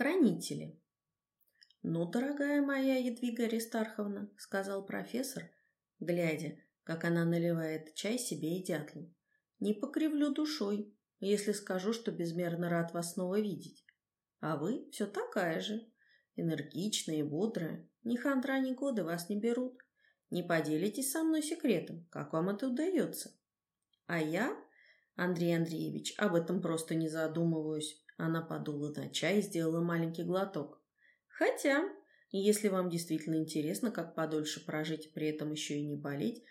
Хранители. «Ну, дорогая моя Едвига Аристарховна», — сказал профессор, глядя, как она наливает чай себе и дятлу, — «не покривлю душой, если скажу, что безмерно рад вас снова видеть. А вы все такая же, энергичная и бодрая, ни хандра, ни годы вас не берут. Не поделитесь со мной секретом, как вам это удается. А я, Андрей Андреевич, об этом просто не задумываюсь. Она подула на чай и сделала маленький глоток. Хотя, если вам действительно интересно, как подольше прожить при этом еще и не болеть,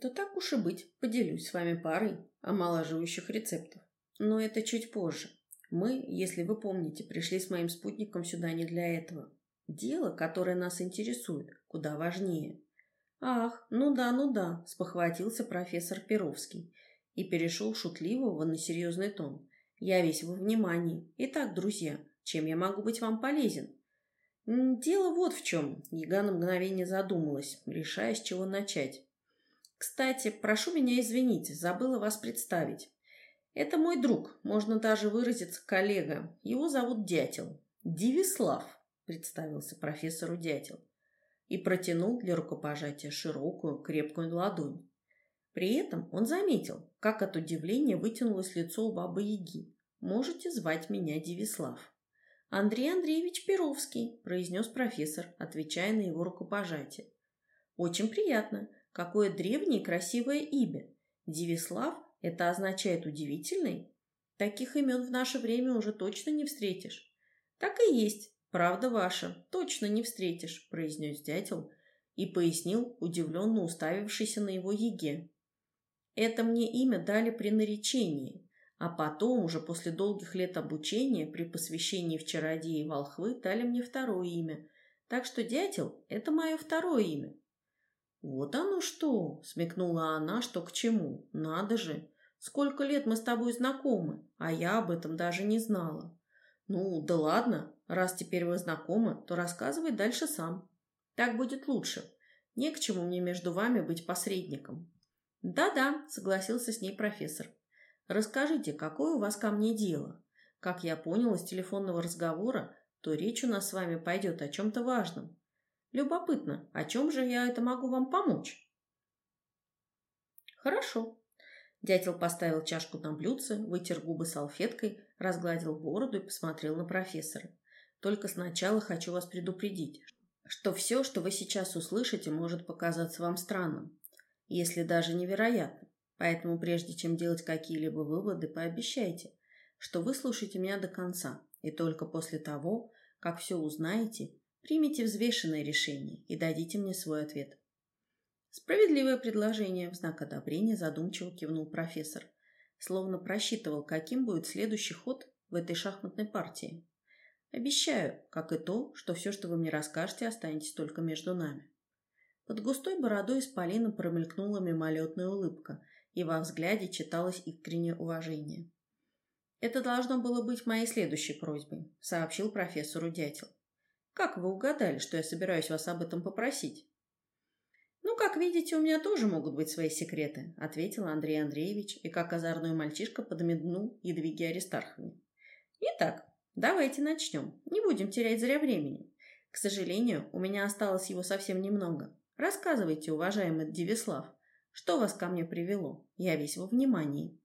то так уж и быть, поделюсь с вами парой омолаживающих рецептов. Но это чуть позже. Мы, если вы помните, пришли с моим спутником сюда не для этого. Дело, которое нас интересует, куда важнее. Ах, ну да, ну да, спохватился профессор Перовский и перешел шутливого на серьезный тон. Я весь во внимании. Итак, друзья, чем я могу быть вам полезен? Дело вот в чем. Яга на мгновение задумалась, решая, с чего начать. Кстати, прошу меня извинить, забыла вас представить. Это мой друг, можно даже выразиться коллега. Его зовут Дятел. Дивислав, представился профессору Дятел. И протянул для рукопожатия широкую, крепкую ладонь. При этом он заметил, как от удивления вытянулось лицо у бабы-яги. «Можете звать меня Дивислав». «Андрей Андреевич Перовский», – произнес профессор, отвечая на его рукопожатие. «Очень приятно. Какое древнее и красивое имя. Дивислав – это означает «удивительный»? Таких имен в наше время уже точно не встретишь». «Так и есть. Правда ваша. Точно не встретишь», – произнес дятел и пояснил, удивленно уставившийся на его еге. Это мне имя дали при наречении, а потом, уже после долгих лет обучения, при посвящении в чародеи волхвы, дали мне второе имя. Так что дятел – это мое второе имя. Вот оно что, смекнула она, что к чему. Надо же, сколько лет мы с тобой знакомы, а я об этом даже не знала. Ну, да ладно, раз теперь вы знакомы, то рассказывай дальше сам. Так будет лучше. Не к чему мне между вами быть посредником. «Да-да», — согласился с ней профессор. «Расскажите, какое у вас ко мне дело? Как я понял из телефонного разговора, то речь у нас с вами пойдет о чем-то важном. Любопытно, о чем же я это могу вам помочь?» «Хорошо». Дятел поставил чашку на блюдце, вытер губы салфеткой, разгладил бороду и посмотрел на профессора. «Только сначала хочу вас предупредить, что все, что вы сейчас услышите, может показаться вам странным если даже невероятно. Поэтому прежде чем делать какие-либо выводы, пообещайте, что вы слушаете меня до конца, и только после того, как все узнаете, примите взвешенное решение и дадите мне свой ответ. Справедливое предложение, в знак одобрения задумчиво кивнул профессор, словно просчитывал, каким будет следующий ход в этой шахматной партии. Обещаю, как и то, что все, что вы мне расскажете, останетесь только между нами. Под густой бородой исполина промелькнула мимолетная улыбка, и во взгляде читалось искреннее уважение. «Это должно было быть моей следующей просьбой», — сообщил профессору дятел. «Как вы угадали, что я собираюсь вас об этом попросить?» «Ну, как видите, у меня тоже могут быть свои секреты», — ответил Андрей Андреевич и как озорной мальчишка подмигнул Едвиге Аристарховне. «Итак, давайте начнем. Не будем терять зря времени. К сожалению, у меня осталось его совсем немного. Рассказывайте, уважаемый Девислав, что вас ко мне привело? Я весь во внимании.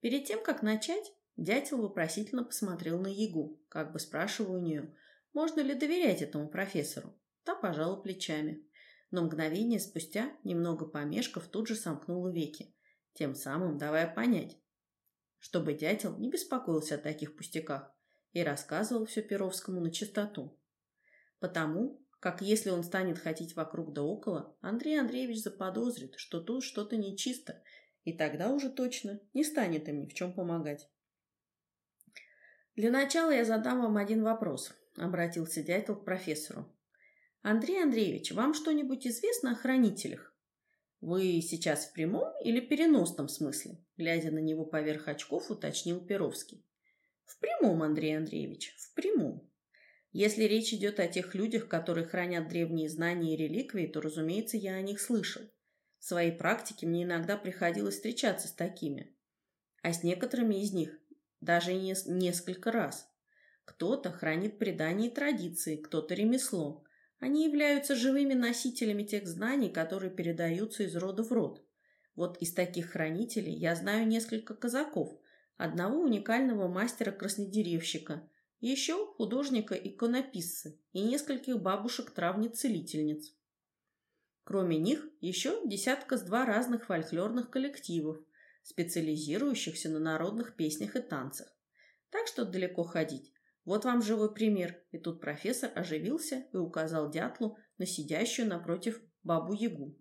Перед тем, как начать, дятел вопросительно посмотрел на Ягу, как бы спрашивая у нее, можно ли доверять этому профессору. Та пожала плечами. Но мгновение спустя, немного помешков, тут же сомкнула веки, тем самым давая понять, чтобы дятел не беспокоился о таких пустяках и рассказывал все Перовскому на чистоту. Потому как если он станет ходить вокруг да около, Андрей Андреевич заподозрит, что тут что-то нечисто, и тогда уже точно не станет им ни в чем помогать. «Для начала я задам вам один вопрос», — обратился дятел к профессору. «Андрей Андреевич, вам что-нибудь известно о хранителях?» «Вы сейчас в прямом или переносном смысле?» Глядя на него поверх очков, уточнил Перовский. «В прямом, Андрей Андреевич, в прямом», если речь идет о тех людях, которые хранят древние знания и реликвии, то, разумеется, я о них слышал. В своей практике мне иногда приходилось встречаться с такими. А с некоторыми из них даже не несколько раз. Кто-то хранит предания и традиции, кто-то ремесло. Они являются живыми носителями тех знаний, которые передаются из рода в род. Вот из таких хранителей я знаю несколько казаков, одного уникального мастера-краснодеревщика, еще художника-иконописца и нескольких бабушек-травниц-целительниц. Кроме них, еще десятка с два разных фольклорных коллективов, специализирующихся на народных песнях и танцах. Так что далеко ходить. Вот вам живой пример. И тут профессор оживился и указал дятлу на сидящую напротив бабу-ягу.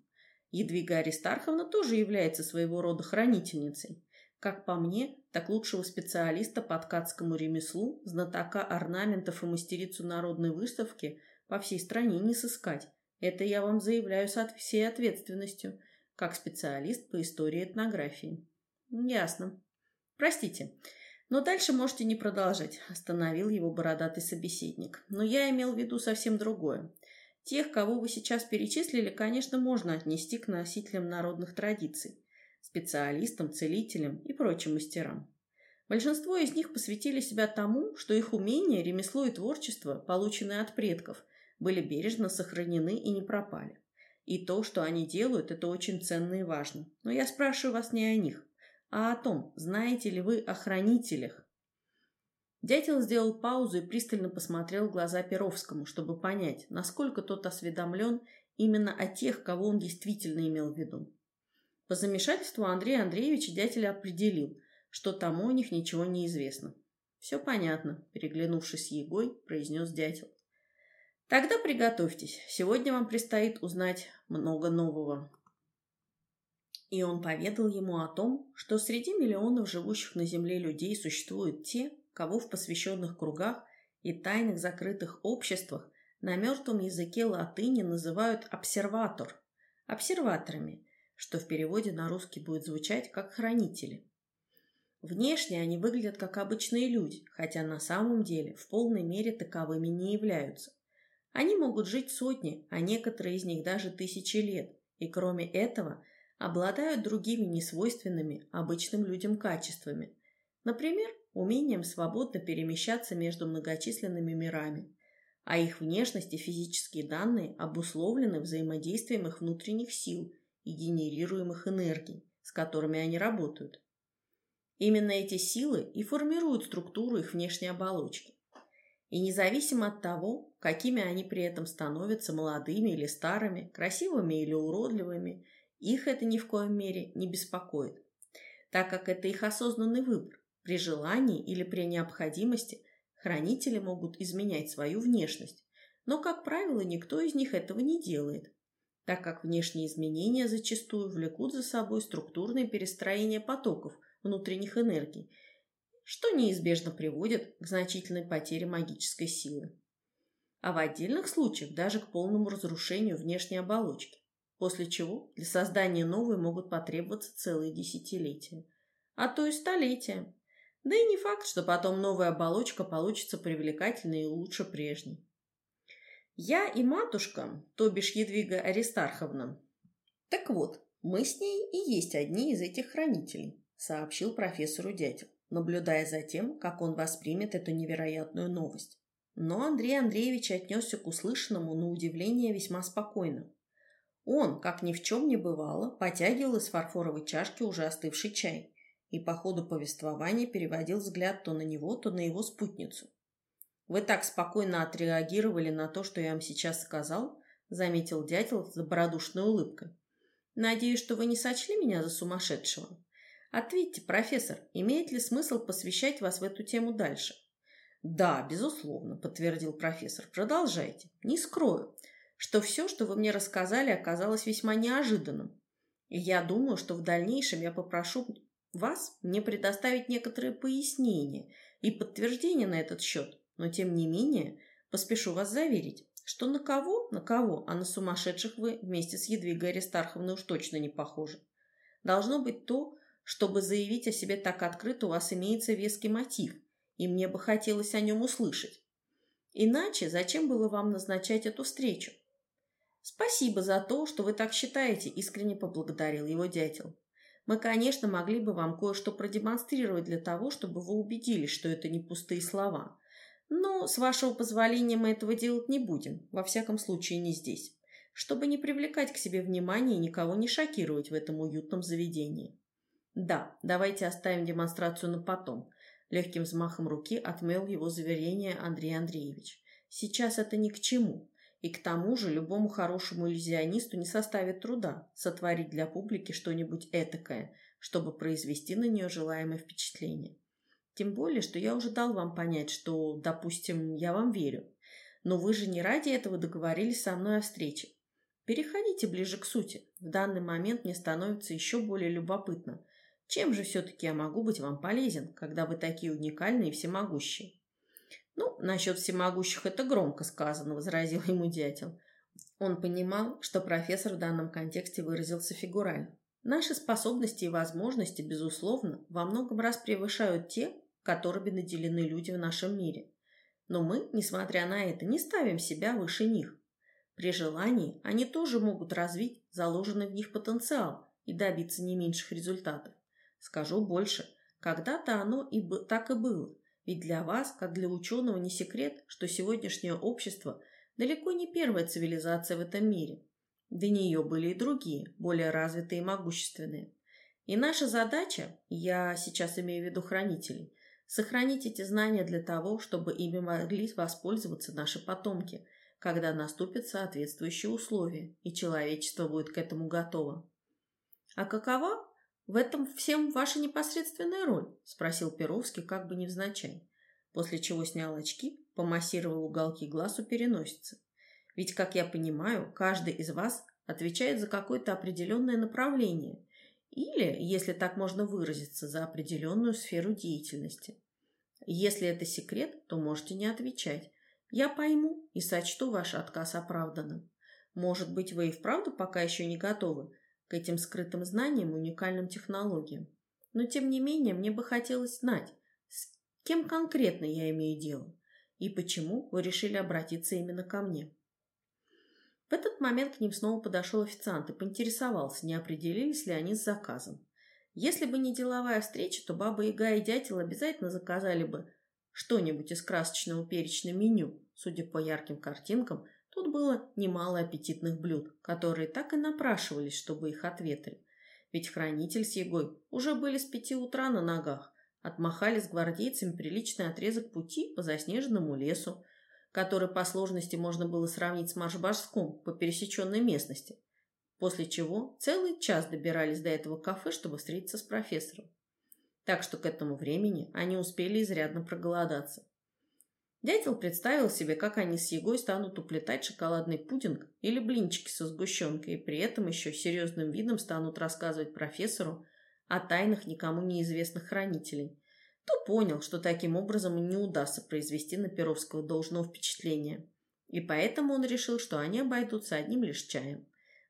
Едвига Аристарховна тоже является своего рода хранительницей. Как по мне, так лучшего специалиста по ткацкому ремеслу, знатока орнаментов и мастерицу народной выставки по всей стране не сыскать. Это я вам заявляю с всей ответственностью, как специалист по истории этнографии. Ясно. Простите, но дальше можете не продолжать, остановил его бородатый собеседник. Но я имел в виду совсем другое. Тех, кого вы сейчас перечислили, конечно, можно отнести к носителям народных традиций специалистам, целителям и прочим мастерам. Большинство из них посвятили себя тому, что их умения, ремесло и творчество, полученные от предков, были бережно сохранены и не пропали. И то, что они делают, это очень ценно и важно. Но я спрашиваю вас не о них, а о том, знаете ли вы о хранителях. Дятел сделал паузу и пристально посмотрел в глаза Перовскому, чтобы понять, насколько тот осведомлен именно о тех, кого он действительно имел в виду. По замешательству Андрей Андреевич дятель определил, что тому о них ничего не известно. «Все понятно», — переглянувшись с Егой, произнес дятел. «Тогда приготовьтесь. Сегодня вам предстоит узнать много нового». И он поведал ему о том, что среди миллионов живущих на Земле людей существуют те, кого в посвященных кругах и тайных закрытых обществах на мертвом языке латыни называют обсерватор, обсерваторами, что в переводе на русский будет звучать как «хранители». Внешне они выглядят как обычные люди, хотя на самом деле в полной мере таковыми не являются. Они могут жить сотни, а некоторые из них даже тысячи лет, и кроме этого обладают другими несвойственными обычным людям качествами. Например, умением свободно перемещаться между многочисленными мирами, а их внешность и физические данные обусловлены взаимодействием их внутренних сил – и генерируемых энергий, с которыми они работают. Именно эти силы и формируют структуру их внешней оболочки. И независимо от того, какими они при этом становятся молодыми или старыми, красивыми или уродливыми, их это ни в коем мере не беспокоит, так как это их осознанный выбор. При желании или при необходимости хранители могут изменять свою внешность, но, как правило, никто из них этого не делает, так как внешние изменения зачастую влекут за собой структурные перестроения потоков внутренних энергий, что неизбежно приводит к значительной потере магической силы. А в отдельных случаях даже к полному разрушению внешней оболочки, после чего для создания новой могут потребоваться целые десятилетия, а то и столетия. Да и не факт, что потом новая оболочка получится привлекательной и лучше прежней. Я и матушка, то бишь Едвига Аристарховна. Так вот, мы с ней и есть одни из этих хранителей, сообщил профессору дятел, наблюдая за тем, как он воспримет эту невероятную новость. Но Андрей Андреевич отнесся к услышанному на удивление весьма спокойно. Он, как ни в чем не бывало, потягивал из фарфоровой чашки уже остывший чай и по ходу повествования переводил взгляд то на него, то на его спутницу. Вы так спокойно отреагировали на то, что я вам сейчас сказал, заметил дятел с добродушной улыбкой. Надеюсь, что вы не сочли меня за сумасшедшего. Ответьте, профессор, имеет ли смысл посвящать вас в эту тему дальше? Да, безусловно, подтвердил профессор. Продолжайте. Не скрою, что все, что вы мне рассказали, оказалось весьма неожиданным. И я думаю, что в дальнейшем я попрошу вас мне предоставить некоторые пояснения и подтверждения на этот счет. Но, тем не менее, поспешу вас заверить, что на кого, на кого, а на сумасшедших вы вместе с Едвигой Аристарховной уж точно не похожи. Должно быть то, чтобы заявить о себе так открыто, у вас имеется веский мотив, и мне бы хотелось о нем услышать. Иначе зачем было вам назначать эту встречу? Спасибо за то, что вы так считаете, искренне поблагодарил его дятел. Мы, конечно, могли бы вам кое-что продемонстрировать для того, чтобы вы убедились, что это не пустые слова. Но, с вашего позволения, мы этого делать не будем, во всяком случае не здесь, чтобы не привлекать к себе внимания и никого не шокировать в этом уютном заведении. Да, давайте оставим демонстрацию на потом. Легким взмахом руки отмел его заверение Андрей Андреевич. Сейчас это ни к чему. И к тому же любому хорошему иллюзионисту не составит труда сотворить для публики что-нибудь этакое, чтобы произвести на нее желаемое впечатление. Тем более, что я уже дал вам понять, что, допустим, я вам верю. Но вы же не ради этого договорились со мной о встрече. Переходите ближе к сути. В данный момент мне становится еще более любопытно. Чем же все-таки я могу быть вам полезен, когда вы такие уникальные и всемогущие? Ну, насчет всемогущих это громко сказано, возразил ему дятел. Он понимал, что профессор в данном контексте выразился фигурально. Наши способности и возможности, безусловно, во многом раз превышают те, которыми наделены люди в нашем мире. Но мы, несмотря на это, не ставим себя выше них. При желании они тоже могут развить заложенный в них потенциал и добиться не меньших результатов. Скажу больше, когда-то оно и так и было. Ведь для вас, как для ученого, не секрет, что сегодняшнее общество далеко не первая цивилизация в этом мире. До нее были и другие, более развитые и могущественные. И наша задача, я сейчас имею в виду хранителей, Сохранить эти знания для того, чтобы ими могли воспользоваться наши потомки, когда наступят соответствующие условия, и человечество будет к этому готово. «А какова в этом всем ваша непосредственная роль?» – спросил Перовский как бы невзначай, после чего снял очки, помассировал уголки глаз у переносицы. «Ведь, как я понимаю, каждый из вас отвечает за какое-то определенное направление – или, если так можно выразиться, за определенную сферу деятельности. Если это секрет, то можете не отвечать. Я пойму и сочту ваш отказ оправданным. Может быть, вы и вправду пока еще не готовы к этим скрытым знаниям и уникальным технологиям. Но, тем не менее, мне бы хотелось знать, с кем конкретно я имею дело и почему вы решили обратиться именно ко мне. В этот момент к ним снова подошел официант и поинтересовался, не определились ли они с заказом. Если бы не деловая встреча, то Баба Яга и Дятел обязательно заказали бы что-нибудь из красочного перечного меню. Судя по ярким картинкам, тут было немало аппетитных блюд, которые так и напрашивались, чтобы их ответрить. Ведь хранитель с Егой уже были с пяти утра на ногах, отмахали с гвардейцами приличный отрезок пути по заснеженному лесу, который по сложности можно было сравнить с марш-башском по пересеченной местности – после чего целый час добирались до этого кафе, чтобы встретиться с профессором. Так что к этому времени они успели изрядно проголодаться. Дятел представил себе, как они с Егой станут уплетать шоколадный пудинг или блинчики со сгущенкой, и при этом еще серьезным видом станут рассказывать профессору о тайнах никому неизвестных хранителей, то понял, что таким образом не удастся произвести на Перовского должного впечатления. И поэтому он решил, что они обойдутся одним лишь чаем.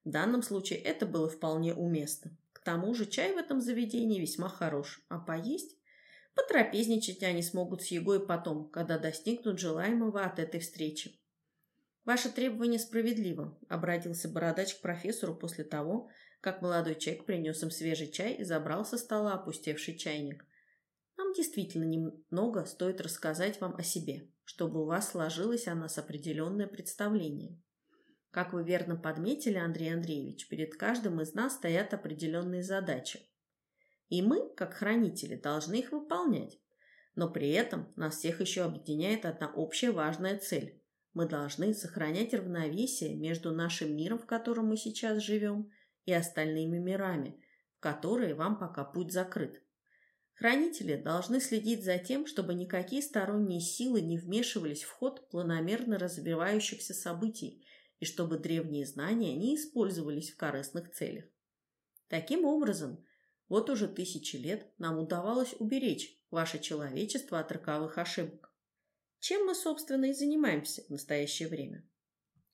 В данном случае это было вполне уместно. К тому же чай в этом заведении весьма хорош, а поесть? Потрапезничать они смогут с Егой потом, когда достигнут желаемого от этой встречи. «Ваше требование справедливо», — обратился бородач к профессору после того, как молодой человек принес им свежий чай и забрал со стола опустевший чайник. «Нам действительно немного стоит рассказать вам о себе, чтобы у вас сложилось о нас определенное представление. Как вы верно подметили, Андрей Андреевич, перед каждым из нас стоят определенные задачи. И мы, как хранители, должны их выполнять. Но при этом нас всех еще объединяет одна общая важная цель. Мы должны сохранять равновесие между нашим миром, в котором мы сейчас живем, и остальными мирами, в которые вам пока путь закрыт. Хранители должны следить за тем, чтобы никакие сторонние силы не вмешивались в ход планомерно развивающихся событий и чтобы древние знания не использовались в корыстных целях. Таким образом, вот уже тысячи лет нам удавалось уберечь ваше человечество от роковых ошибок. Чем мы, собственно, и занимаемся в настоящее время?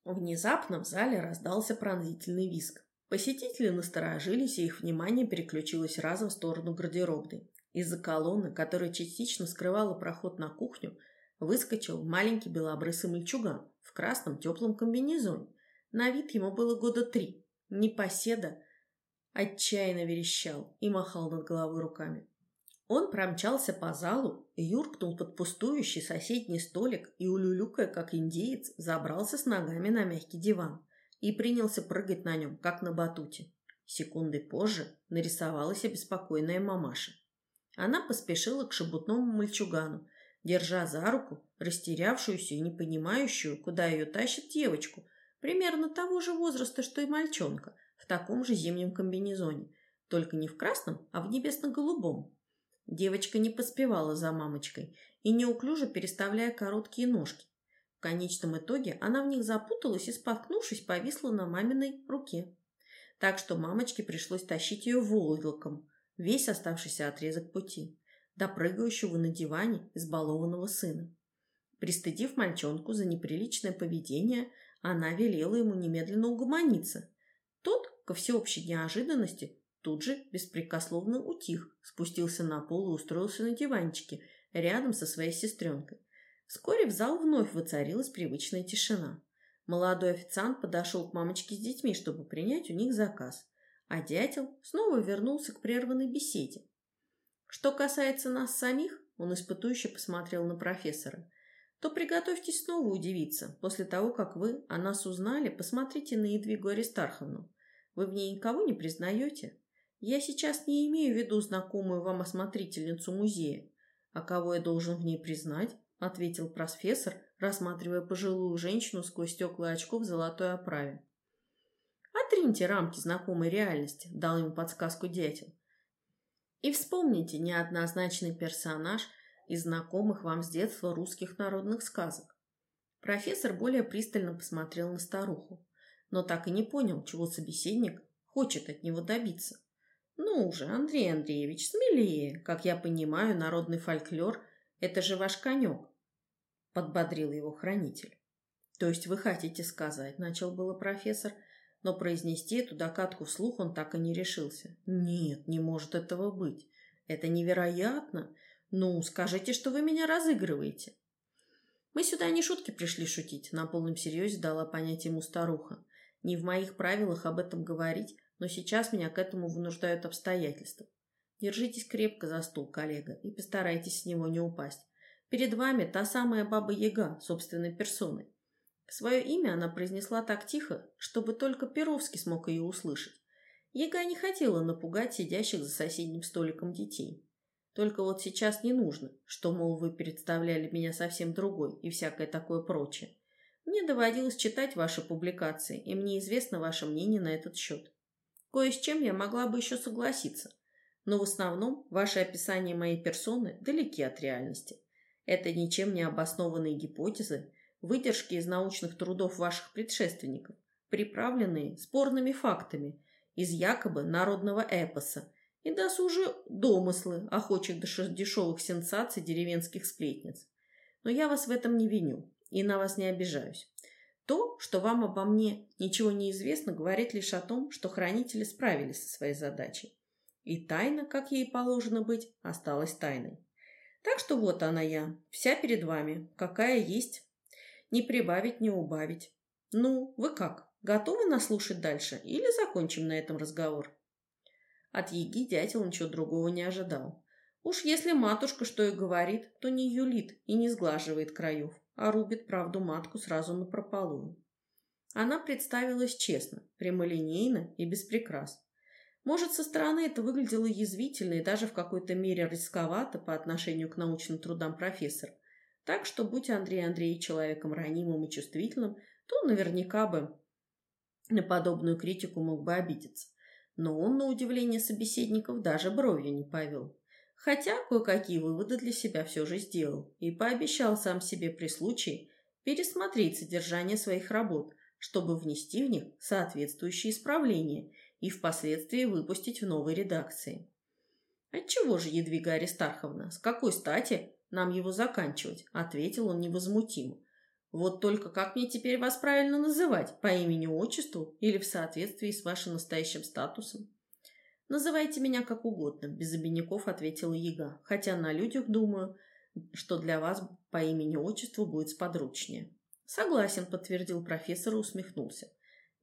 Внезапно в зале раздался пронзительный визг. Посетители насторожились, и их внимание переключилось разом в сторону гардеробной. Из-за колонны, которая частично скрывала проход на кухню, выскочил маленький белобрысый мальчуган в красном теплом комбинезоне. На вид ему было года три. Непоседа отчаянно верещал и махал над головой руками. Он промчался по залу, юркнул под пустующий соседний столик и, улюлюкая, как индеец, забрался с ногами на мягкий диван и принялся прыгать на нем, как на батуте. Секунды позже нарисовалась обеспокоенная мамаша. Она поспешила к шебутному мальчугану, держа за руку растерявшуюся и не понимающую, куда ее тащит девочку, примерно того же возраста, что и мальчонка, в таком же зимнем комбинезоне, только не в красном, а в небесно-голубом. Девочка не поспевала за мамочкой и неуклюже переставляя короткие ножки. В конечном итоге она в них запуталась и, споткнувшись, повисла на маминой руке. Так что мамочке пришлось тащить ее волоком, весь оставшийся отрезок пути, до прыгающего на диване избалованного сына. Пристыдив мальчонку за неприличное поведение, она велела ему немедленно угомониться. Тот, ко всеобщей неожиданности, Тут же беспрекословно утих, спустился на пол и устроился на диванчике рядом со своей сестренкой. Вскоре в зал вновь воцарилась привычная тишина. Молодой официант подошел к мамочке с детьми, чтобы принять у них заказ, а дятел снова вернулся к прерванной беседе. Что касается нас самих, он испытующе посмотрел на профессора, то приготовьтесь снова удивиться. После того, как вы о нас узнали, посмотрите на Едвигу Аристарховну. Вы в ней никого не признаете? Я сейчас не имею в виду знакомую вам осмотрительницу музея. А кого я должен в ней признать? Ответил профессор, рассматривая пожилую женщину сквозь стекла очков в золотой оправе. Отриньте рамки знакомой реальности, дал ему подсказку дятел. И вспомните неоднозначный персонаж из знакомых вам с детства русских народных сказок. Профессор более пристально посмотрел на старуху, но так и не понял, чего собеседник хочет от него добиться. «Ну уже, Андрей Андреевич, смелее. Как я понимаю, народный фольклор – это же ваш конек», – подбодрил его хранитель. «То есть вы хотите сказать», – начал было профессор, но произнести эту докатку вслух он так и не решился. «Нет, не может этого быть. Это невероятно. Ну, скажите, что вы меня разыгрываете». «Мы сюда не шутки пришли шутить», – на полном серьезе дала понять ему старуха. «Не в моих правилах об этом говорить, но сейчас меня к этому вынуждают обстоятельства. Держитесь крепко за стул, коллега, и постарайтесь с него не упасть. Перед вами та самая баба Яга, собственной персоной. Свое имя она произнесла так тихо, чтобы только Перовский смог ее услышать. Яга не хотела напугать сидящих за соседним столиком детей. Только вот сейчас не нужно, что, мол, вы представляли меня совсем другой и всякое такое прочее. Мне доводилось читать ваши публикации, и мне известно ваше мнение на этот счет. Кое с чем я могла бы еще согласиться, но в основном ваши описания моей персоны далеки от реальности. Это ничем не обоснованные гипотезы, выдержки из научных трудов ваших предшественников, приправленные спорными фактами из якобы народного эпоса и досужие домыслы охочих дешевых сенсаций деревенских сплетниц. Но я вас в этом не виню и на вас не обижаюсь. То, что вам обо мне ничего не известно, говорит лишь о том, что хранители справились со своей задачей. И тайна, как ей положено быть, осталась тайной. Так что вот она я, вся перед вами, какая есть. Не прибавить, не убавить. Ну, вы как, готовы нас слушать дальше или закончим на этом разговор? От Еги дятел ничего другого не ожидал. Уж если матушка что и говорит, то не юлит и не сглаживает краев а рубит правду матку сразу на прополую. Она представилась честно, прямолинейно и без прикрас. Может, со стороны это выглядело язвительно и даже в какой-то мере рисковато по отношению к научным трудам профессора. Так что, будь Андрей Андреевич человеком ранимым и чувствительным, то наверняка бы на подобную критику мог бы обидеться. Но он, на удивление собеседников, даже бровью не повел. Хотя кое-какие выводы для себя все же сделал и пообещал сам себе при случае пересмотреть содержание своих работ, чтобы внести в них соответствующие исправления и впоследствии выпустить в новой редакции. «Отчего же, Едвига Аристарховна, с какой стати нам его заканчивать?» – ответил он невозмутимо. «Вот только как мне теперь вас правильно называть, по имени-отчеству или в соответствии с вашим настоящим статусом?» «Называйте меня как угодно», – без обиняков ответила Яга, «хотя на людях думаю, что для вас по имени-отчеству будет сподручнее». «Согласен», – подтвердил профессор и усмехнулся.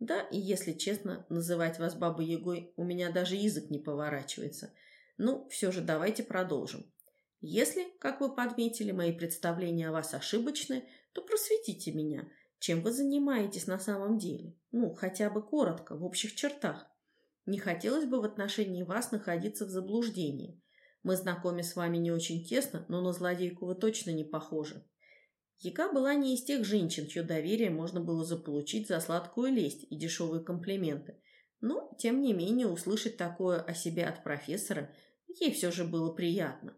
«Да, и если честно, называть вас Бабой Ягой у меня даже язык не поворачивается. Ну, все же давайте продолжим. Если, как вы подметили, мои представления о вас ошибочны, то просветите меня. Чем вы занимаетесь на самом деле? Ну, хотя бы коротко, в общих чертах. Не хотелось бы в отношении вас находиться в заблуждении. Мы знакомы с вами не очень тесно, но на злодейку вы точно не похожи. Яка была не из тех женщин, чье доверие можно было заполучить за сладкую лесть и дешевые комплименты. Но, тем не менее, услышать такое о себе от профессора ей все же было приятно.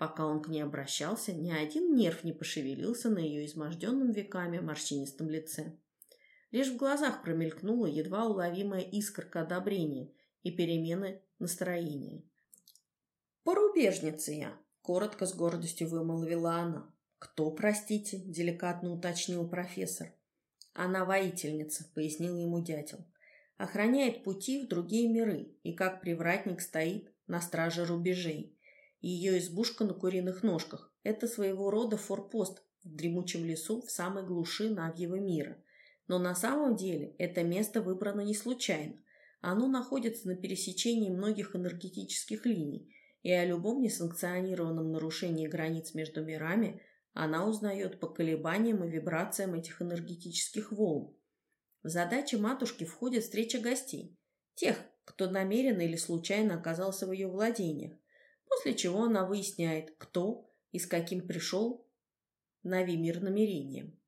Пока он к ней обращался, ни один нерв не пошевелился на ее изможденном веками морщинистом лице. Лишь в глазах промелькнула едва уловимая искорка одобрения и перемены настроения. «Порубежница я», — коротко с гордостью вымолвила она. «Кто, простите?» – деликатно уточнил профессор. «Она воительница», – пояснил ему дятел. «Охраняет пути в другие миры и как привратник стоит на страже рубежей. Ее избушка на куриных ножках – это своего рода форпост в дремучем лесу в самой глуши Навьего мира. Но на самом деле это место выбрано не случайно. Оно находится на пересечении многих энергетических линий, и о любом несанкционированном нарушении границ между мирами она узнает по колебаниям и вибрациям этих энергетических волн. В задачи матушки входит встреча гостей, тех, кто намеренно или случайно оказался в ее владениях, после чего она выясняет, кто и с каким пришел на мир намерением.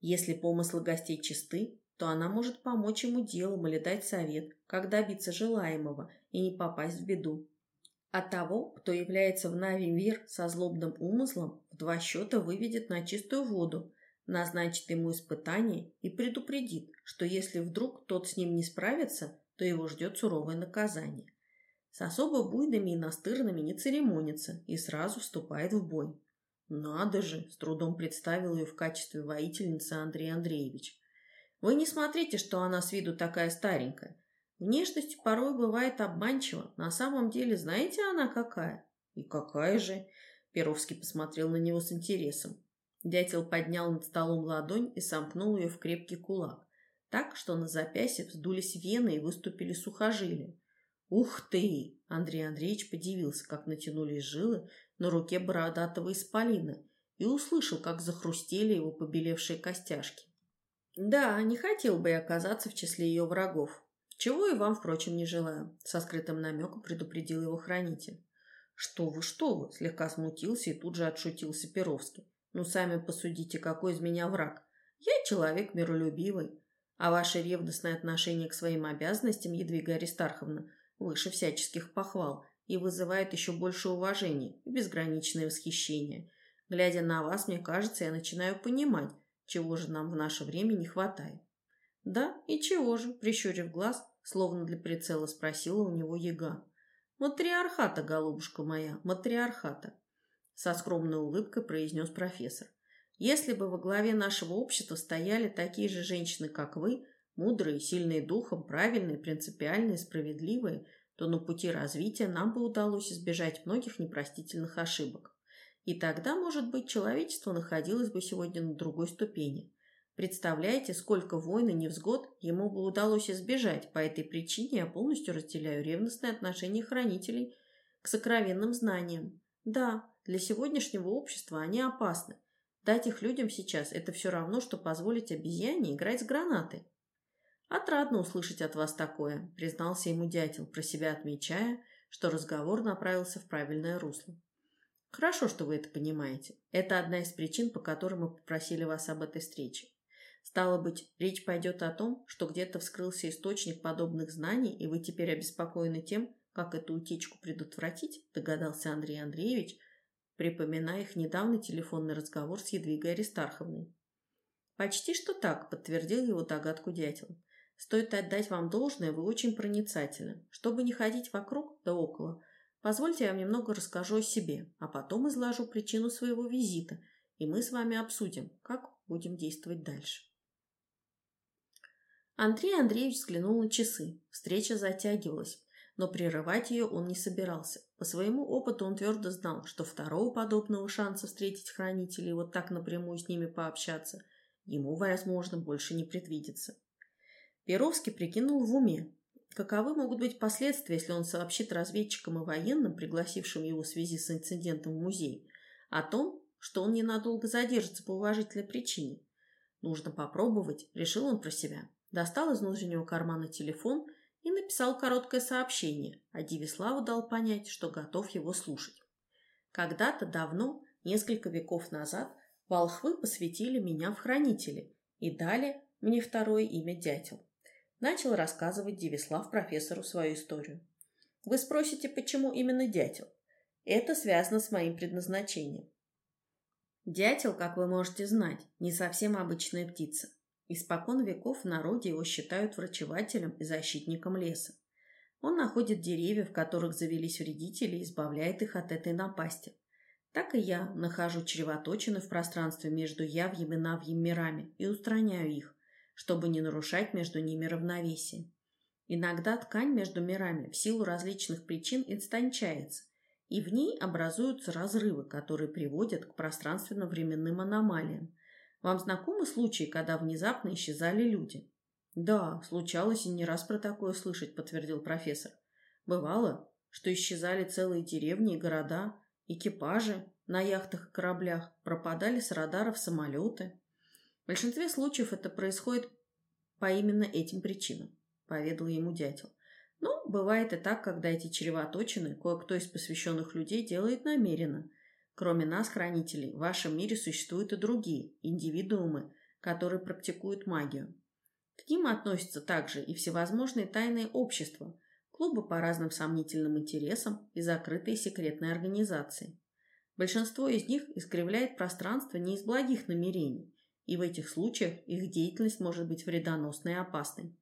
Если помыслы гостей чисты, то она может помочь ему делом или дать совет, как добиться желаемого и не попасть в беду. А того, кто является в Нави мир со злобным умыслом, в два счета выведет на чистую воду, назначит ему испытание и предупредит, что если вдруг тот с ним не справится, то его ждет суровое наказание. С особо буйными и настырными не церемонится и сразу вступает в бой. Надо же, с трудом представил ее в качестве воительницы Андрей Андреевич. Вы не смотрите, что она с виду такая старенькая. Внешность порой бывает обманчива. На самом деле, знаете она какая? И какая же? Перовский посмотрел на него с интересом. Дятел поднял над столом ладонь и сомкнул ее в крепкий кулак, так, что на запястье вздулись вены и выступили сухожилия. «Ух ты!» Андрей Андреевич подивился, как натянулись жилы на руке бородатого исполина и услышал, как захрустели его побелевшие костяшки. «Да, не хотел бы я оказаться в числе ее врагов. Чего и вам, впрочем, не желаю, со скрытым намеком предупредил его хранитель. Что вы, что вы, слегка смутился и тут же отшутился Перовский. Ну, сами посудите, какой из меня враг. Я человек миролюбивый, а ваше ревностное отношение к своим обязанностям, Едвига Аристарховна, выше всяческих похвал и вызывает еще больше уважения и безграничное восхищение. Глядя на вас, мне кажется, я начинаю понимать, чего же нам в наше время не хватает. Да, и чего же, прищурив глаз, Словно для прицела спросила у него яга. «Матриархата, голубушка моя, матриархата!» Со скромной улыбкой произнес профессор. «Если бы во главе нашего общества стояли такие же женщины, как вы, мудрые, сильные духом, правильные, принципиальные, справедливые, то на пути развития нам бы удалось избежать многих непростительных ошибок. И тогда, может быть, человечество находилось бы сегодня на другой ступени. Представляете, сколько войн и невзгод ему бы удалось избежать. По этой причине я полностью разделяю ревностное отношение хранителей к сокровенным знаниям. Да, для сегодняшнего общества они опасны. Дать их людям сейчас – это все равно, что позволить обезьяне играть с гранатой. «Отрадно услышать от вас такое», – признался ему дятел, про себя отмечая, что разговор направился в правильное русло. «Хорошо, что вы это понимаете. Это одна из причин, по которым мы попросили вас об этой встрече. Стало быть, речь пойдет о том, что где-то вскрылся источник подобных знаний, и вы теперь обеспокоены тем, как эту утечку предотвратить, догадался Андрей Андреевич, припоминая их недавний телефонный разговор с Едвигой Аристарховной. Почти что так, подтвердил его догадку дятел. Стоит отдать вам должное, вы очень проницательны. Чтобы не ходить вокруг да около, позвольте я вам немного расскажу о себе, а потом изложу причину своего визита, и мы с вами обсудим, как будем действовать дальше. Андрей Андреевич взглянул на часы. Встреча затягивалась, но прерывать ее он не собирался. По своему опыту он твердо знал, что второго подобного шанса встретить хранителей вот так напрямую с ними пообщаться ему, возможно, больше не предвидится. Перовский прикинул в уме, Каковы могут быть последствия, если он сообщит разведчикам и военным, пригласившим его в связи с инцидентом в музей, о том, что он ненадолго задержится по уважительной причине? Нужно попробовать, решил он про себя. Достал из внутреннего кармана телефон и написал короткое сообщение, а Дивиславу дал понять, что готов его слушать. Когда-то давно, несколько веков назад, волхвы посвятили меня в хранители и дали мне второе имя Дятел. Начал рассказывать Дивислав профессору свою историю. Вы спросите, почему именно дятел? Это связано с моим предназначением. Дятел, как вы можете знать, не совсем обычная птица. Испокон веков в народе его считают врачевателем и защитником леса. Он находит деревья, в которых завелись вредители, и избавляет их от этой напасти. Так и я нахожу чревоточины в пространстве между явьем и навьем мирами и устраняю их, чтобы не нарушать между ними равновесие. Иногда ткань между мирами в силу различных причин истончается, и в ней образуются разрывы, которые приводят к пространственно-временным аномалиям. Вам знакомы случаи, когда внезапно исчезали люди? Да, случалось и не раз про такое слышать, подтвердил профессор. Бывало, что исчезали целые деревни и города, экипажи на яхтах и кораблях, пропадали с радаров самолеты. Большинстве случаев это происходит по именно этим причинам, поведал ему дятел. Но бывает и так, когда эти чревоточины кое-кто из посвященных людей делает намеренно. Кроме нас, хранителей, в вашем мире существуют и другие, индивидуумы, которые практикуют магию. К ним относятся также и всевозможные тайные общества, клубы по разным сомнительным интересам и закрытые секретные организации. Большинство из них искривляет пространство не из благих намерений, и в этих случаях их деятельность может быть вредоносной и опасной.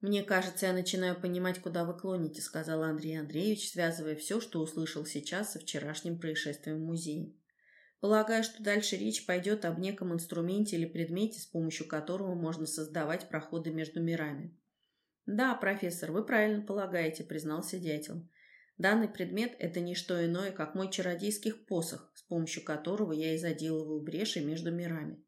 «Мне кажется, я начинаю понимать, куда вы клоните», сказал Андрей Андреевич, связывая все, что услышал сейчас со вчерашним происшествием в музее. Полагаю, что дальше речь пойдет об неком инструменте или предмете, с помощью которого можно создавать проходы между мирами. «Да, профессор, вы правильно полагаете», — признался дятел. Данный предмет – это не что иное, как мой чародейский посох, с помощью которого я и заделываю бреши между мирами.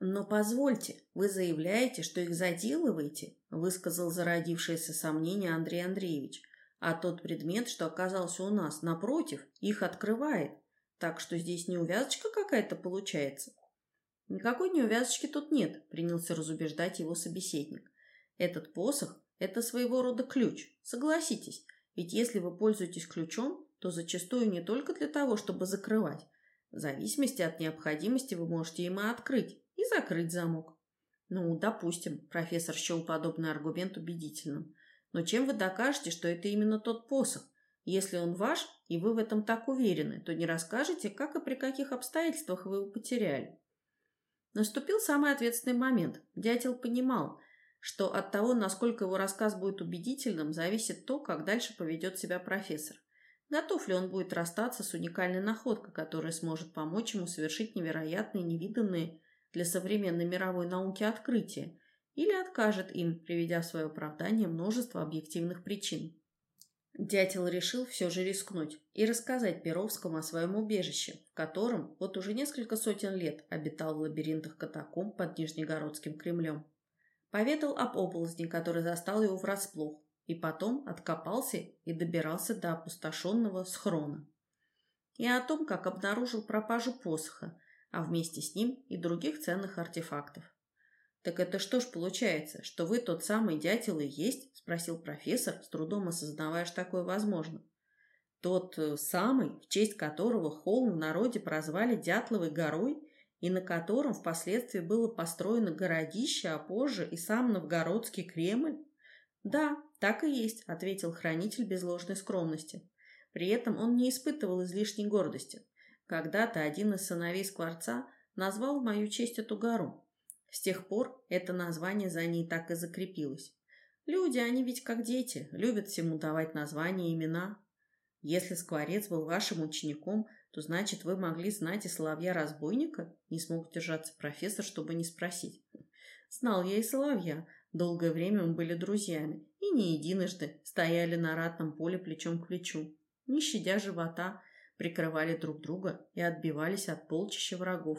«Но позвольте, вы заявляете, что их заделываете?» – высказал зародившееся сомнение Андрей Андреевич. «А тот предмет, что оказался у нас, напротив, их открывает. Так что здесь неувязочка какая-то получается». «Никакой неувязочки тут нет», – принялся разубеждать его собеседник. «Этот посох – это своего рода ключ, согласитесь». Ведь если вы пользуетесь ключом, то зачастую не только для того, чтобы закрывать. В зависимости от необходимости вы можете им и открыть, и закрыть замок. Ну, допустим, профессор счел подобный аргумент убедительным. Но чем вы докажете, что это именно тот посох? Если он ваш, и вы в этом так уверены, то не расскажете, как и при каких обстоятельствах вы его потеряли. Наступил самый ответственный момент. Дятел понимал, что от того, насколько его рассказ будет убедительным, зависит то, как дальше поведет себя профессор. Готов ли он будет расстаться с уникальной находкой, которая сможет помочь ему совершить невероятные, невиданные для современной мировой науки открытия, или откажет им, приведя в свое оправдание множество объективных причин. Дятел решил все же рискнуть и рассказать Перовскому о своем убежище, в котором вот уже несколько сотен лет обитал в лабиринтах катакомб под Нижнегородским Кремлем. Поведал об оползне, который застал его врасплох, и потом откопался и добирался до опустошенного схрона. И о том, как обнаружил пропажу посоха, а вместе с ним и других ценных артефактов. «Так это что ж получается, что вы тот самый дятел и есть?» – спросил профессор, с трудом осознавая, что такое возможно. «Тот э, самый, в честь которого холм в народе прозвали Дятловой горой и на котором впоследствии было построено городище, а позже и сам Новгородский Кремль? Да, так и есть, ответил хранитель без ложной скромности. При этом он не испытывал излишней гордости. Когда-то один из сыновей Скворца назвал в мою честь эту гору. С тех пор это название за ней так и закрепилось. Люди, они ведь как дети, любят всему давать названия и имена. Если Скворец был вашим учеником, то значит, вы могли знать и соловья-разбойника? Не смог держаться профессор, чтобы не спросить. Знал я и соловья. Долгое время мы были друзьями. И не единожды стояли на ратном поле плечом к плечу. Не щадя живота, прикрывали друг друга и отбивались от полчища врагов.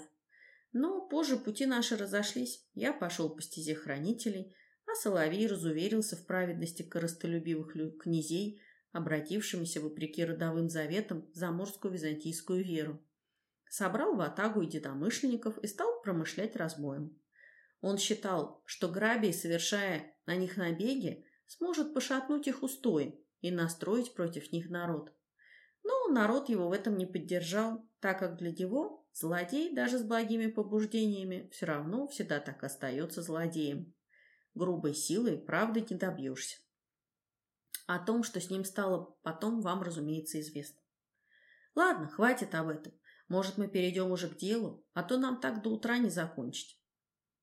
Но позже пути наши разошлись. Я пошел по стезе хранителей, а Соловей разуверился в праведности коростолюбивых князей, обратившимися, вопреки родовым заветам, в заморскую византийскую веру. Собрал в атагу единомышленников и стал промышлять разбоем. Он считал, что Грабий, совершая на них набеги, сможет пошатнуть их устои и настроить против них народ. Но народ его в этом не поддержал, так как для него злодей даже с благими побуждениями все равно всегда так остается злодеем. Грубой силой правды не добьешься. О том, что с ним стало потом, вам, разумеется, известно. Ладно, хватит об этом. Может, мы перейдем уже к делу, а то нам так до утра не закончить.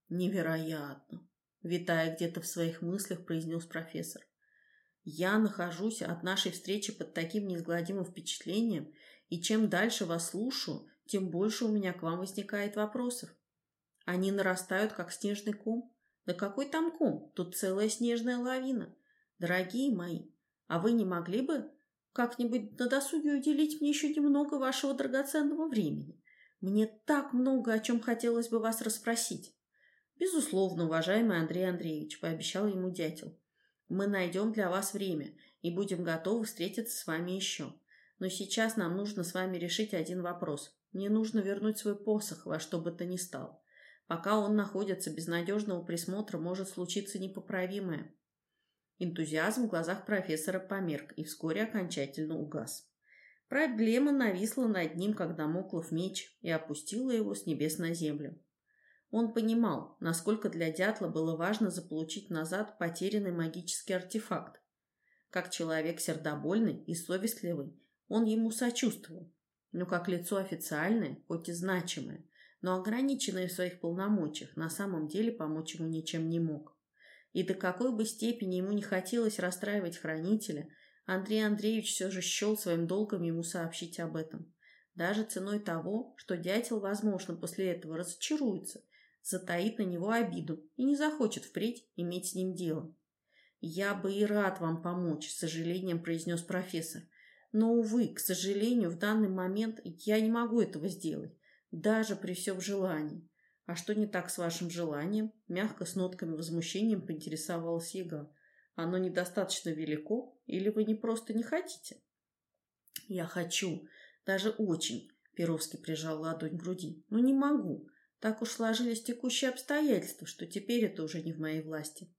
Невероятно, витая где-то в своих мыслях, произнес профессор. Я нахожусь от нашей встречи под таким неизгладимым впечатлением, и чем дальше вас слушаю, тем больше у меня к вам возникает вопросов. Они нарастают, как снежный ком. Да какой там ком? Тут целая снежная лавина. Дорогие мои, а вы не могли бы как-нибудь на досуге уделить мне еще немного вашего драгоценного времени? Мне так много о чем хотелось бы вас расспросить. Безусловно, уважаемый Андрей Андреевич, пообещал ему дятел. Мы найдем для вас время и будем готовы встретиться с вами еще. Но сейчас нам нужно с вами решить один вопрос. Мне нужно вернуть свой посох во что бы то ни стало. Пока он находится без надежного присмотра, может случиться непоправимое. Энтузиазм в глазах профессора померк и вскоре окончательно угас. Проблема нависла над ним, как домоклов меч, и опустила его с небес на землю. Он понимал, насколько для дятла было важно заполучить назад потерянный магический артефакт. Как человек сердобольный и совестливый, он ему сочувствовал, но как лицо официальное, хоть и значимое, но ограниченное в своих полномочиях, на самом деле помочь ему ничем не мог. И до какой бы степени ему не хотелось расстраивать хранителя, Андрей Андреевич все же счел своим долгом ему сообщить об этом. Даже ценой того, что дятел, возможно, после этого разочаруется, затаит на него обиду и не захочет впредь иметь с ним дело. «Я бы и рад вам помочь», — с сожалением произнес профессор. «Но, увы, к сожалению, в данный момент я не могу этого сделать, даже при всем желании. «А что не так с вашим желанием?» Мягко, с нотками возмущения поинтересовалась Яга. «Оно недостаточно велико или вы не просто не хотите?» «Я хочу. Даже очень», — Перовский прижал ладонь к груди. «Но не могу. Так уж сложились текущие обстоятельства, что теперь это уже не в моей власти».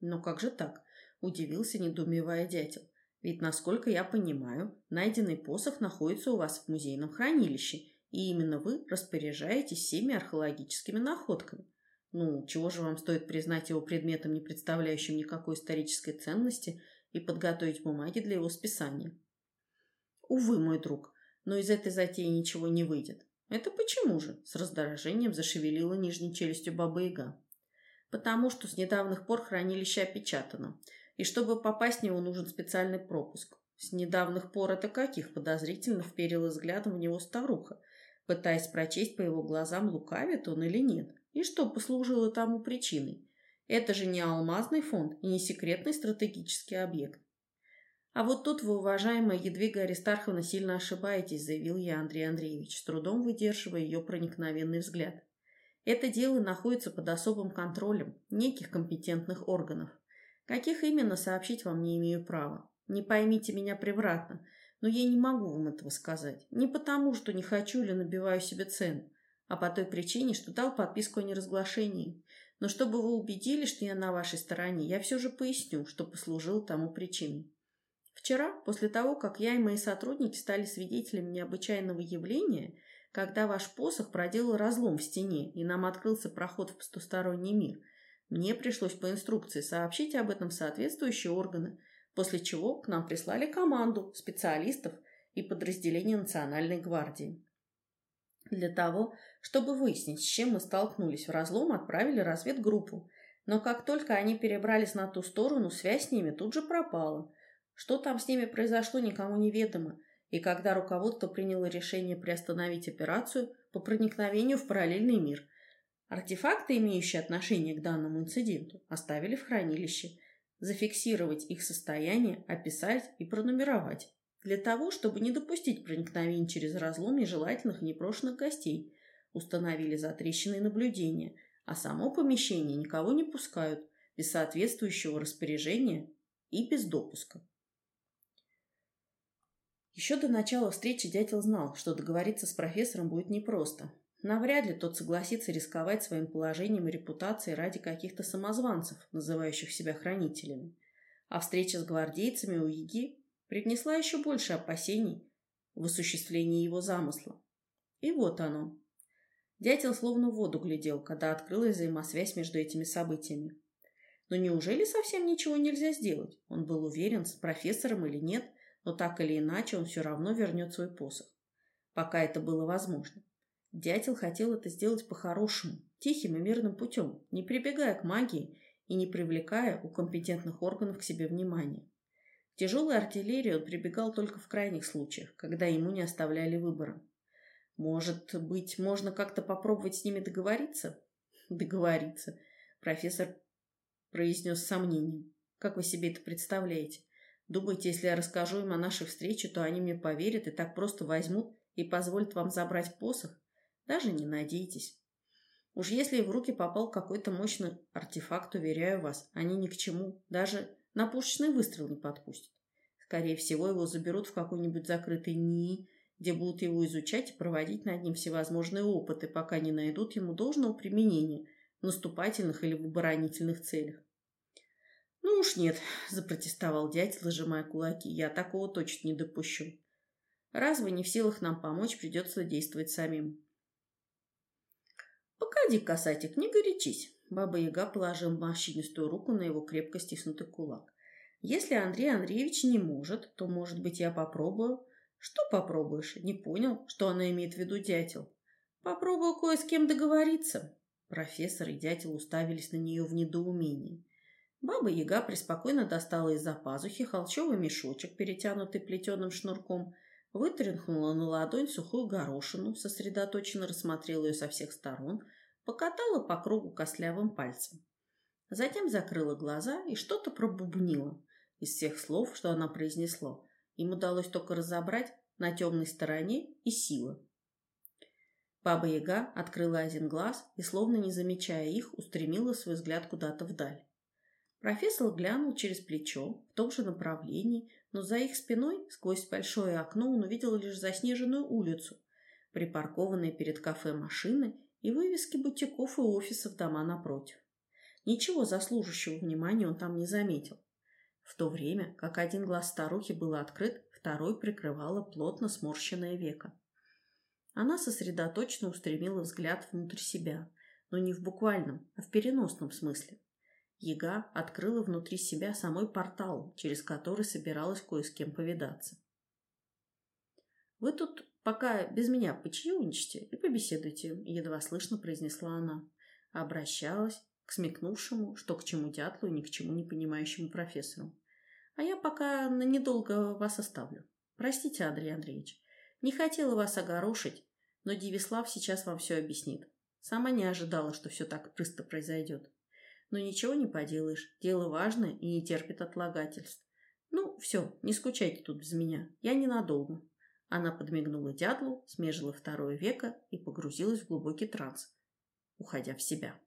«Но как же так?» — удивился, недоумевая дятел. «Ведь, насколько я понимаю, найденный посох находится у вас в музейном хранилище, и именно вы распоряжаетесь всеми археологическими находками. Ну, чего же вам стоит признать его предметом, не представляющим никакой исторической ценности, и подготовить бумаги для его списания? Увы, мой друг, но из этой затеи ничего не выйдет. Это почему же? С раздражением зашевелила нижней челюстью Баба-Яга. Потому что с недавних пор хранилище опечатано, и чтобы попасть в него нужен специальный пропуск. С недавних пор это каких подозрительно вперила взглядом в него старуха, пытаясь прочесть по его глазам, лукавит он или нет, и что послужило тому причиной. Это же не алмазный фонд и не секретный стратегический объект. А вот тут вы, уважаемая Едвига Аристарховна, сильно ошибаетесь, заявил я Андрей Андреевич, с трудом выдерживая ее проникновенный взгляд. Это дело находится под особым контролем неких компетентных органов. Каких именно сообщить вам не имею права. Не поймите меня превратно. Но я не могу вам этого сказать. Не потому, что не хочу или набиваю себе цену, а по той причине, что дал подписку о неразглашении. Но чтобы вы убедились, что я на вашей стороне, я все же поясню, что послужило тому причиной. Вчера, после того, как я и мои сотрудники стали свидетелями необычайного явления, когда ваш посох проделал разлом в стене и нам открылся проход в потусторонний мир, мне пришлось по инструкции сообщить об этом соответствующие органы – после чего к нам прислали команду специалистов и подразделения Национальной гвардии. Для того, чтобы выяснить, с чем мы столкнулись в разлом, отправили разведгруппу. Но как только они перебрались на ту сторону, связь с ними тут же пропала. Что там с ними произошло, никому не ведомо. И когда руководство приняло решение приостановить операцию по проникновению в параллельный мир, артефакты, имеющие отношение к данному инциденту, оставили в хранилище – зафиксировать их состояние, описать и пронумеровать. Для того, чтобы не допустить проникновения через разлом нежелательных и непрошенных гостей, установили затрещенные наблюдения, а само помещение никого не пускают, без соответствующего распоряжения и без допуска. Еще до начала встречи дятел знал, что договориться с профессором будет непросто. Навряд ли тот согласится рисковать своим положением и репутацией ради каких-то самозванцев, называющих себя хранителями. А встреча с гвардейцами у Яги привнесла еще больше опасений в осуществлении его замысла. И вот оно. Дятел словно в воду глядел, когда открылась взаимосвязь между этими событиями. Но неужели совсем ничего нельзя сделать? Он был уверен, с профессором или нет, но так или иначе он все равно вернет свой посох. Пока это было возможно. Дятел хотел это сделать по-хорошему, тихим и мирным путем, не прибегая к магии и не привлекая у компетентных органов к себе внимания. К тяжелой артиллерии он прибегал только в крайних случаях, когда ему не оставляли выбора. Может быть, можно как-то попробовать с ними договориться? Договориться. Профессор произнес с сомнением. Как вы себе это представляете? Думаете, если я расскажу им о нашей встрече, то они мне поверят и так просто возьмут и позволят вам забрать посох? Даже не надейтесь. Уж если в руки попал какой-то мощный артефакт, уверяю вас, они ни к чему, даже на пушечный выстрел не подпустят. Скорее всего, его заберут в какой-нибудь закрытый НИИ, где будут его изучать и проводить над ним всевозможные опыты, пока не найдут ему должного применения в наступательных или в оборонительных целях. «Ну уж нет», – запротестовал дятел, сжимая кулаки, – «я такого точно не допущу. Раз вы не в силах нам помочь, придется действовать самим». «Погоди, касатик, не горячись», – Баба-Яга положил морщинистую руку на его крепко стиснутый кулак. «Если Андрей Андреевич не может, то, может быть, я попробую». «Что попробуешь?» – не понял, что она имеет в виду дятел. «Попробую кое с кем договориться». Профессор и дятел уставились на нее в недоумении. Баба-яга преспокойно достала из-за пазухи холчевый мешочек, перетянутый плетеным шнурком, вытряхнула на ладонь сухую горошину, сосредоточенно рассмотрела ее со всех сторон, покатала по кругу костлявым пальцем. Затем закрыла глаза и что-то пробубнила. Из всех слов, что она произнесла, им удалось только разобрать на темной стороне и сила. Баба-яга открыла один глаз и, словно не замечая их, устремила свой взгляд куда-то вдаль. Профессор глянул через плечо в том же направлении, но за их спиной, сквозь большое окно, он увидел лишь заснеженную улицу, припаркованные перед кафе машины и вывески бутиков и офисов дома напротив. Ничего заслуживающего внимания он там не заметил. В то время, как один глаз старухи был открыт, второй прикрывало плотно сморщенное веко. Она сосредоточенно устремила взгляд внутрь себя, но не в буквальном, а в переносном смысле. Яга открыла внутри себя самой портал, через который собиралась кое с кем повидаться. «Вы тут пока без меня почаевничайте и побеседуйте», — едва слышно произнесла она. Обращалась к смекнувшему, что к чему дятлу и ни к чему не понимающему профессору. «А я пока на недолго вас оставлю. Простите, Андрей Андреевич, не хотела вас огорошить, но Девислав сейчас вам все объяснит. Сама не ожидала, что все так быстро произойдет. Но ничего не поделаешь, дело важное и не терпит отлагательств. Ну, все, не скучайте тут без меня, я ненадолго. Она подмигнула дятлу, смежила второе веко и погрузилась в глубокий транс, уходя в себя.